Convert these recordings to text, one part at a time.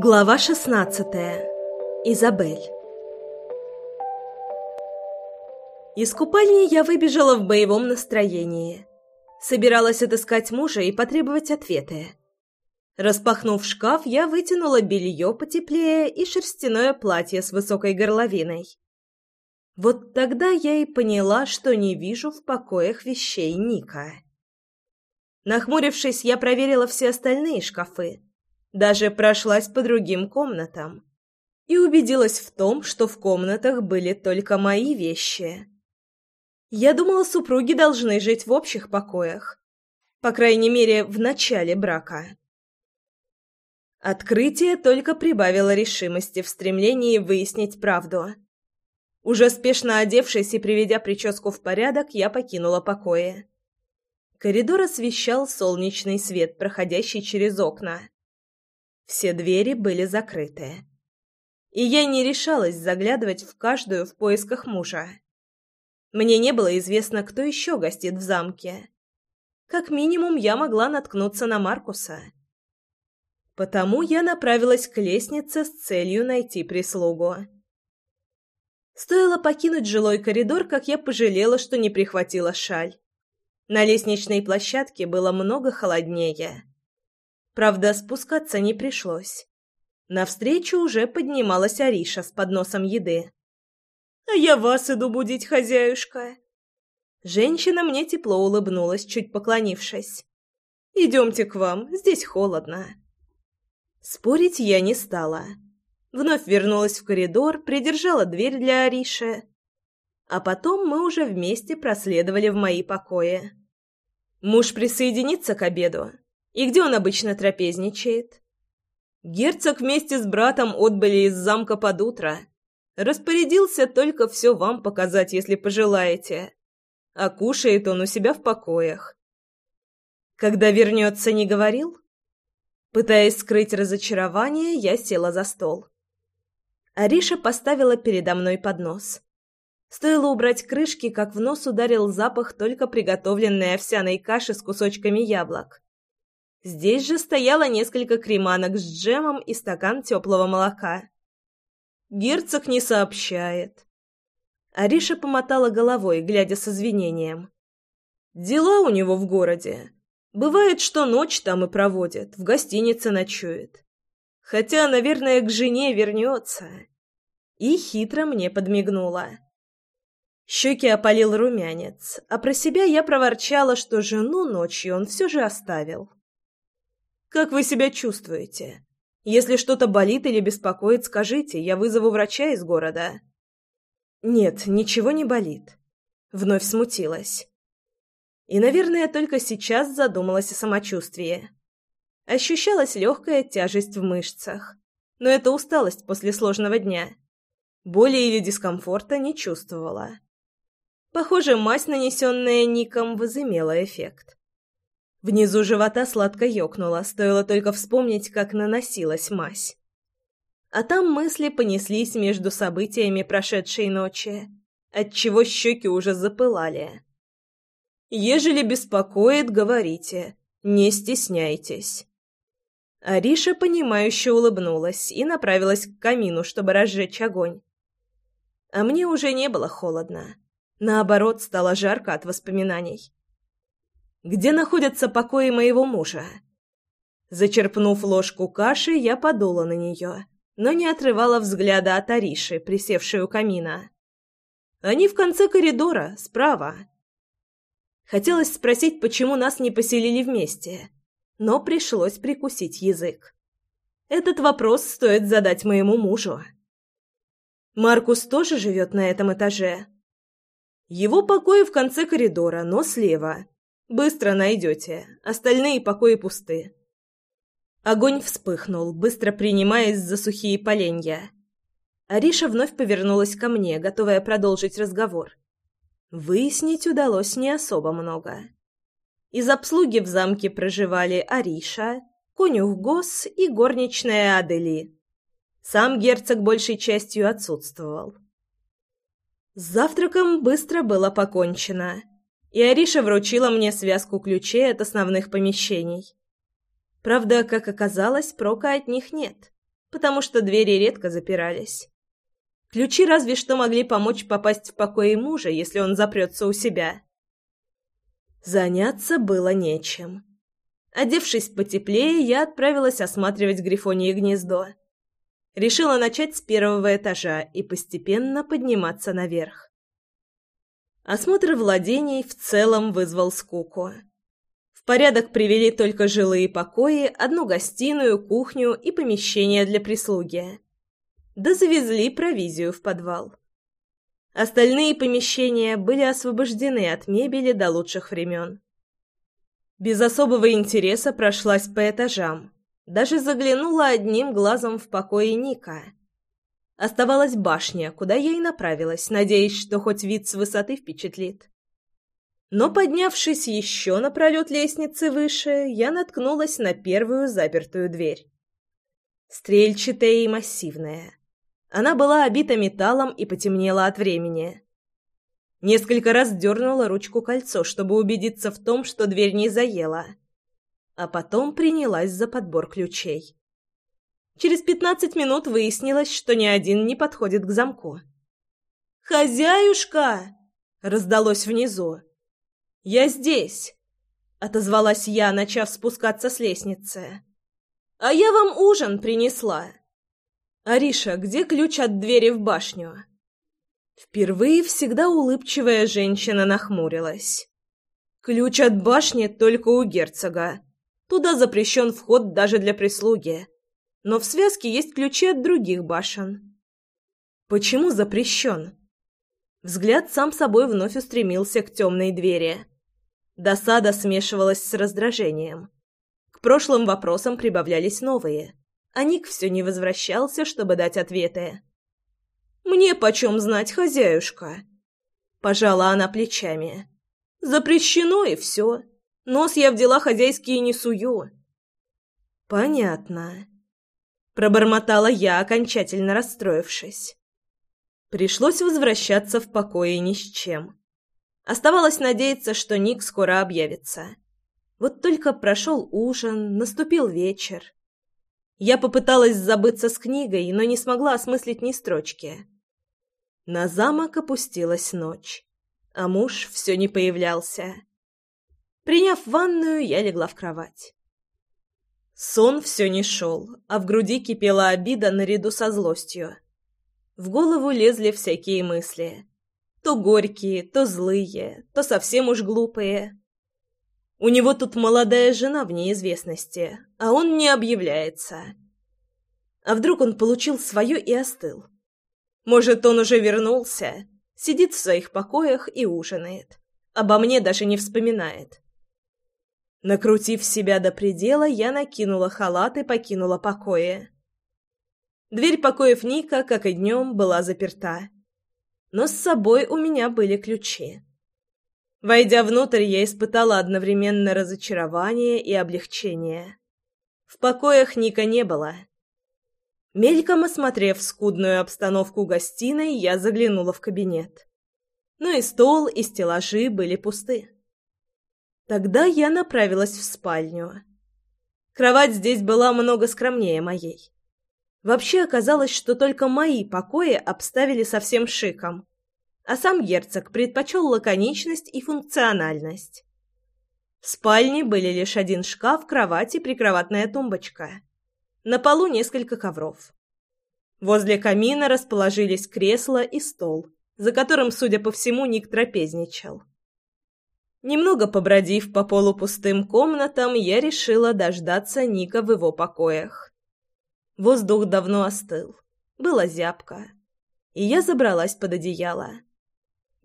Глава 16. Изабель. Из купальни я выбежала в боевом настроении. Собиралась отыскать мужа и потребовать ответы. Распахнув шкаф, я вытянула белье потеплее и шерстяное платье с высокой горловиной. Вот тогда я и поняла, что не вижу в покоях вещей Ника. Нахмурившись, я проверила все остальные шкафы даже прошлась по другим комнатам и убедилась в том, что в комнатах были только мои вещи. Я думала, супруги должны жить в общих покоях, по крайней мере, в начале брака. Открытие только прибавило решимости в стремлении выяснить правду. Уже спешно одевшись и приведя прическу в порядок, я покинула покои. Коридор освещал солнечный свет, проходящий через окна. Все двери были закрыты. И я не решалась заглядывать в каждую в поисках мужа. Мне не было известно, кто еще гостит в замке. Как минимум, я могла наткнуться на Маркуса. Потому я направилась к лестнице с целью найти прислугу. Стоило покинуть жилой коридор, как я пожалела, что не прихватила шаль. На лестничной площадке было много холоднее. Правда, спускаться не пришлось. Навстречу уже поднималась Ариша с подносом еды. «А я вас иду будить, хозяюшка!» Женщина мне тепло улыбнулась, чуть поклонившись. «Идемте к вам, здесь холодно». Спорить я не стала. Вновь вернулась в коридор, придержала дверь для Ариши. А потом мы уже вместе проследовали в мои покои. Муж присоединится к обеду. И где он обычно трапезничает? Герцог вместе с братом отбыли из замка под утро. Распорядился только все вам показать, если пожелаете. А кушает он у себя в покоях. Когда вернется, не говорил? Пытаясь скрыть разочарование, я села за стол. Ариша поставила передо мной поднос. Стоило убрать крышки, как в нос ударил запах только приготовленной овсяной каши с кусочками яблок. Здесь же стояло несколько креманок с джемом и стакан теплого молока. Герцог не сообщает. Ариша помотала головой, глядя с извинением. Дела у него в городе. Бывает, что ночь там и проводит, в гостинице ночует. Хотя, наверное, к жене вернется. И хитро мне подмигнула. Щеки опалил румянец, а про себя я проворчала, что жену ночью он все же оставил. Как вы себя чувствуете? Если что-то болит или беспокоит, скажите, я вызову врача из города. Нет, ничего не болит. Вновь смутилась. И, наверное, только сейчас задумалась о самочувствии. Ощущалась легкая тяжесть в мышцах, но это усталость после сложного дня. Боли или дискомфорта не чувствовала. Похоже, мазь, нанесенная Ником, возымела эффект. Внизу живота сладко ёкнуло, стоило только вспомнить, как наносилась мазь. А там мысли понеслись между событиями прошедшей ночи, отчего щеки уже запылали. «Ежели беспокоит, говорите, не стесняйтесь». Ариша, понимающе улыбнулась и направилась к камину, чтобы разжечь огонь. А мне уже не было холодно. Наоборот, стало жарко от воспоминаний где находятся покои моего мужа. Зачерпнув ложку каши, я подула на нее, но не отрывала взгляда от Ариши, присевшей у камина. Они в конце коридора, справа. Хотелось спросить, почему нас не поселили вместе, но пришлось прикусить язык. Этот вопрос стоит задать моему мужу. Маркус тоже живет на этом этаже. Его покои в конце коридора, но слева, Быстро найдете. Остальные покои пусты. Огонь вспыхнул, быстро принимаясь за сухие поленья. Ариша вновь повернулась ко мне, готовая продолжить разговор. Выяснить удалось не особо много. Из обслуги в замке проживали Ариша, конюх Гос и горничная Адели. Сам герцог большей частью отсутствовал. С завтраком быстро было покончено — и Ариша вручила мне связку ключей от основных помещений. Правда, как оказалось, прока от них нет. потому что двери редко запирались. Ключи разве что могли помочь попасть в покои мужа, если он запрется у себя. Заняться было нечем. Одевшись потеплее, я отправилась осматривать Грифонье гнездо. Решила начать с первого этажа и постепенно подниматься наверх. Осмотр владений в целом вызвал скуку. В порядок привели только жилые покои, одну гостиную, кухню и помещение для прислуги да завезли провизию в подвал. Остальные помещения были освобождены от мебели до лучших времен. Без особого интереса прошлась по этажам, даже заглянула одним глазом в покое Ника. Оставалась башня, куда я и направилась, надеясь, что хоть вид с высоты впечатлит. Но, поднявшись еще на пролет лестницы выше, я наткнулась на первую запертую дверь. Стрельчатая и массивная. Она была обита металлом и потемнела от времени. Несколько раз дернула ручку кольцо, чтобы убедиться в том, что дверь не заела. А потом принялась за подбор ключей. Через пятнадцать минут выяснилось, что ни один не подходит к замку. «Хозяюшка!» — раздалось внизу. «Я здесь!» — отозвалась я, начав спускаться с лестницы. «А я вам ужин принесла!» «Ариша, где ключ от двери в башню?» Впервые всегда улыбчивая женщина нахмурилась. «Ключ от башни только у герцога. Туда запрещен вход даже для прислуги. Но в связке есть ключи от других башен». «Почему запрещен?» Взгляд сам собой вновь устремился к темной двери. Досада смешивалась с раздражением. К прошлым вопросам прибавлялись новые а Ник все не возвращался, чтобы дать ответы. «Мне почем знать, хозяюшка?» Пожала она плечами. «Запрещено и все. Нос я в дела хозяйские не сую». «Понятно», — пробормотала я, окончательно расстроившись. Пришлось возвращаться в покое ни с чем. Оставалось надеяться, что Ник скоро объявится. Вот только прошел ужин, наступил вечер. Я попыталась забыться с книгой, но не смогла осмыслить ни строчки. На замок опустилась ночь, а муж все не появлялся. Приняв ванную, я легла в кровать. Сон все не шел, а в груди кипела обида наряду со злостью. В голову лезли всякие мысли. То горькие, то злые, то совсем уж глупые. У него тут молодая жена в неизвестности, а он не объявляется. А вдруг он получил свое и остыл? Может, он уже вернулся, сидит в своих покоях и ужинает. Обо мне даже не вспоминает. Накрутив себя до предела, я накинула халат и покинула покои. Дверь покоев Ника, как и днем, была заперта. Но с собой у меня были ключи. Войдя внутрь, я испытала одновременно разочарование и облегчение. В покоях Ника не было. Мельком осмотрев скудную обстановку гостиной, я заглянула в кабинет. Но и стол, и стеллажи были пусты. Тогда я направилась в спальню. Кровать здесь была много скромнее моей. Вообще оказалось, что только мои покои обставили совсем шиком а сам герцог предпочел лаконичность и функциональность. В спальне были лишь один шкаф, кровать и прикроватная тумбочка. На полу несколько ковров. Возле камина расположились кресло и стол, за которым, судя по всему, Ник трапезничал. Немного побродив по полупустым комнатам, я решила дождаться Ника в его покоях. Воздух давно остыл, было зябко, и я забралась под одеяло.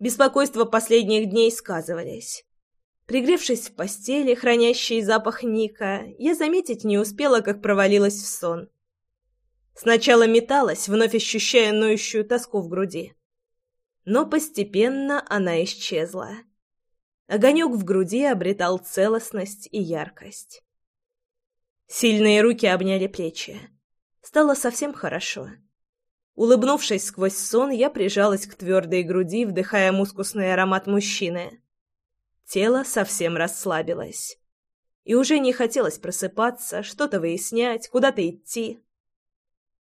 Беспокойство последних дней сказывались. Пригревшись в постели, хранящей запах Ника, я заметить не успела, как провалилась в сон. Сначала металась, вновь ощущая ноющую тоску в груди. Но постепенно она исчезла. Огонек в груди обретал целостность и яркость. Сильные руки обняли плечи. Стало совсем хорошо. Улыбнувшись сквозь сон, я прижалась к твердой груди, вдыхая мускусный аромат мужчины. Тело совсем расслабилось. И уже не хотелось просыпаться, что-то выяснять, куда-то идти.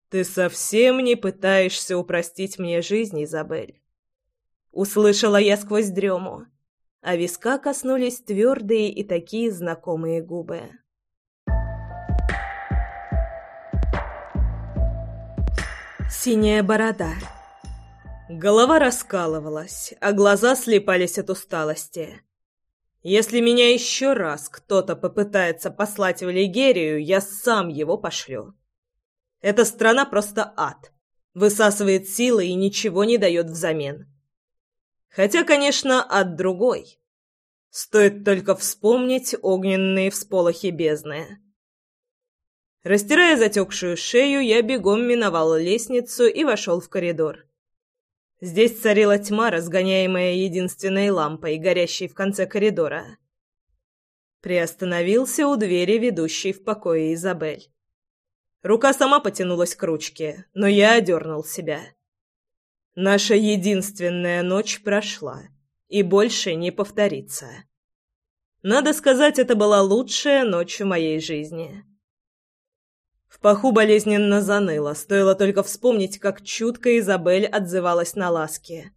Ты совсем не пытаешься упростить мне жизнь, Изабель. Услышала я сквозь дрему, а виска коснулись твердые и такие знакомые губы. Синяя борода. Голова раскалывалась, а глаза слепались от усталости. Если меня еще раз кто-то попытается послать в Лигерию, я сам его пошлю. Эта страна просто ад. Высасывает силы и ничего не дает взамен. Хотя, конечно, ад другой. Стоит только вспомнить огненные всполохи бездны. Растирая затекшую шею, я бегом миновал лестницу и вошел в коридор. Здесь царила тьма, разгоняемая единственной лампой, горящей в конце коридора. Приостановился у двери, ведущей в покое Изабель. Рука сама потянулась к ручке, но я одернул себя. Наша единственная ночь прошла, и больше не повторится. Надо сказать, это была лучшая ночь в моей жизни. В паху болезненно заныло, стоило только вспомнить, как чутко Изабель отзывалась на ласки,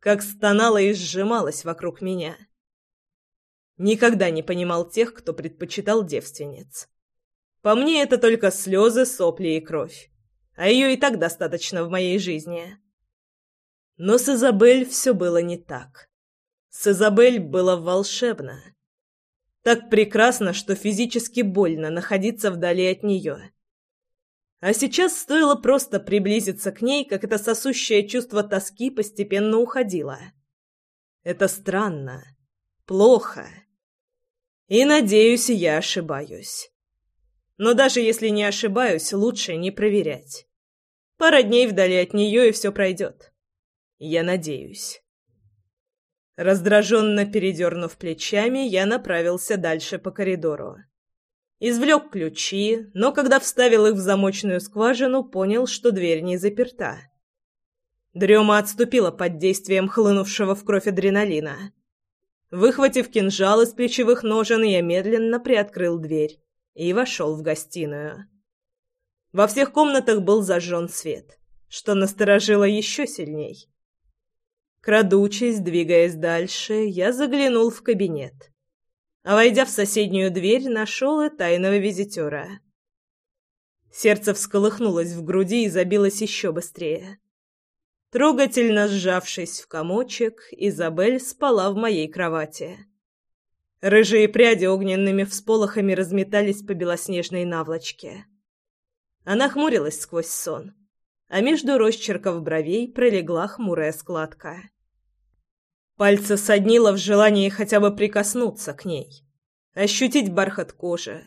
как стонала и сжималась вокруг меня. Никогда не понимал тех, кто предпочитал девственниц. По мне, это только слезы, сопли и кровь. А ее и так достаточно в моей жизни. Но с Изабель все было не так. С Изабель было волшебно. Так прекрасно, что физически больно находиться вдали от нее. А сейчас стоило просто приблизиться к ней, как это сосущее чувство тоски постепенно уходило. Это странно. Плохо. И, надеюсь, я ошибаюсь. Но даже если не ошибаюсь, лучше не проверять. Пара дней вдали от нее, и все пройдет. Я надеюсь. Раздраженно передернув плечами, я направился дальше по коридору. Извлек ключи, но когда вставил их в замочную скважину, понял, что дверь не заперта. Дрема отступила под действием хлынувшего в кровь адреналина. Выхватив кинжал из плечевых ножен, я медленно приоткрыл дверь и вошел в гостиную. Во всех комнатах был зажжен свет, что насторожило еще сильней. Крадучись, двигаясь дальше, я заглянул в кабинет а, войдя в соседнюю дверь, нашел и тайного визитера. Сердце всколыхнулось в груди и забилось еще быстрее. Трогательно сжавшись в комочек, Изабель спала в моей кровати. Рыжие пряди огненными всполохами разметались по белоснежной наволочке. Она хмурилась сквозь сон, а между росчерков бровей пролегла хмурая складка. Пальцы соднило в желании хотя бы прикоснуться к ней, ощутить бархат кожи,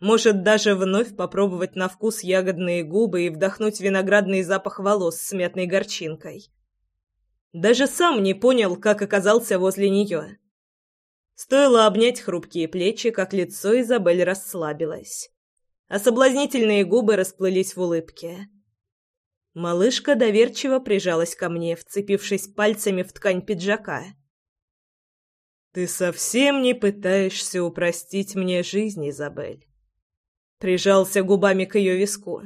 может даже вновь попробовать на вкус ягодные губы и вдохнуть виноградный запах волос с мятной горчинкой. Даже сам не понял, как оказался возле нее. Стоило обнять хрупкие плечи, как лицо Изабель расслабилось, а соблазнительные губы расплылись в улыбке. Малышка доверчиво прижалась ко мне, вцепившись пальцами в ткань пиджака. «Ты совсем не пытаешься упростить мне жизнь, Изабель?» Прижался губами к ее виску.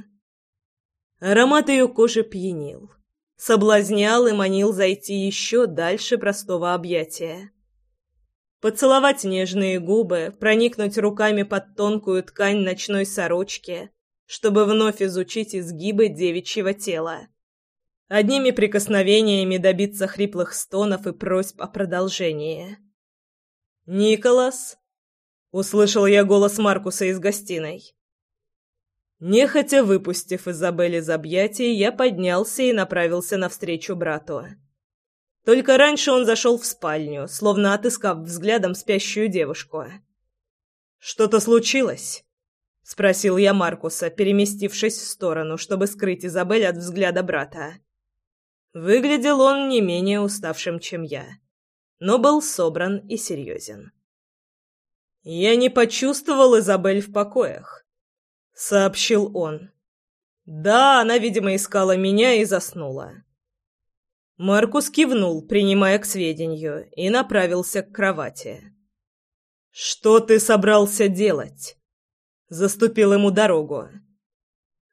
Аромат ее кожи пьянил, соблазнял и манил зайти еще дальше простого объятия. Поцеловать нежные губы, проникнуть руками под тонкую ткань ночной сорочки — чтобы вновь изучить изгибы девичьего тела. Одними прикосновениями добиться хриплых стонов и просьб о продолжении. «Николас!» — услышал я голос Маркуса из гостиной. Нехотя выпустив Изабель из объятий, я поднялся и направился навстречу брату. Только раньше он зашел в спальню, словно отыскав взглядом спящую девушку. «Что-то случилось?» — спросил я Маркуса, переместившись в сторону, чтобы скрыть Изабель от взгляда брата. Выглядел он не менее уставшим, чем я, но был собран и серьезен. «Я не почувствовал Изабель в покоях», — сообщил он. «Да, она, видимо, искала меня и заснула». Маркус кивнул, принимая к сведению, и направился к кровати. «Что ты собрался делать?» Заступил ему дорогу.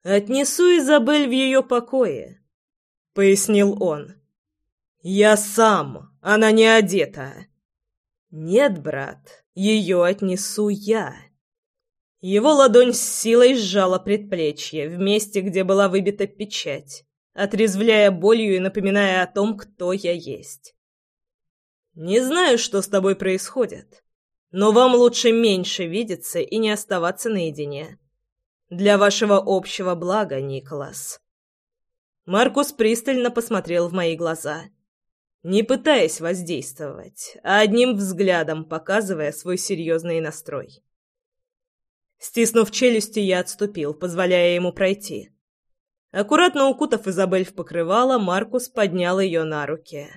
«Отнесу Изабель в ее покое», — пояснил он. «Я сам, она не одета». «Нет, брат, ее отнесу я». Его ладонь с силой сжала предплечье, в месте, где была выбита печать, отрезвляя болью и напоминая о том, кто я есть. «Не знаю, что с тобой происходит, но вам лучше меньше видеться и не оставаться наедине. Для вашего общего блага, Николас». Маркус пристально посмотрел в мои глаза, не пытаясь воздействовать, а одним взглядом показывая свой серьезный настрой. Стиснув челюсти, я отступил, позволяя ему пройти. Аккуратно укутав Изабель в покрывало, Маркус поднял ее на руки.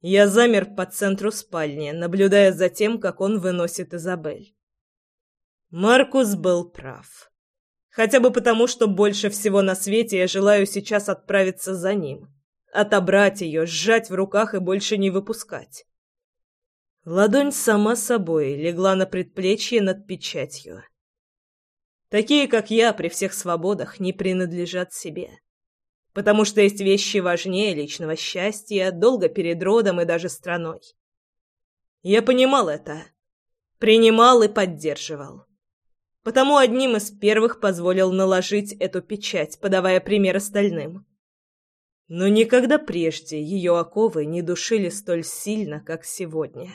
Я замер по центру спальни, наблюдая за тем, как он выносит Изабель. Маркус был прав. Хотя бы потому, что больше всего на свете я желаю сейчас отправиться за ним. Отобрать ее, сжать в руках и больше не выпускать. Ладонь сама собой легла на предплечье над печатью. Такие, как я, при всех свободах не принадлежат себе. Потому что есть вещи важнее личного счастья, долго перед родом и даже страной. Я понимал это, принимал и поддерживал. Потому одним из первых позволил наложить эту печать, подавая пример остальным. Но никогда прежде ее оковы не душили столь сильно, как сегодня.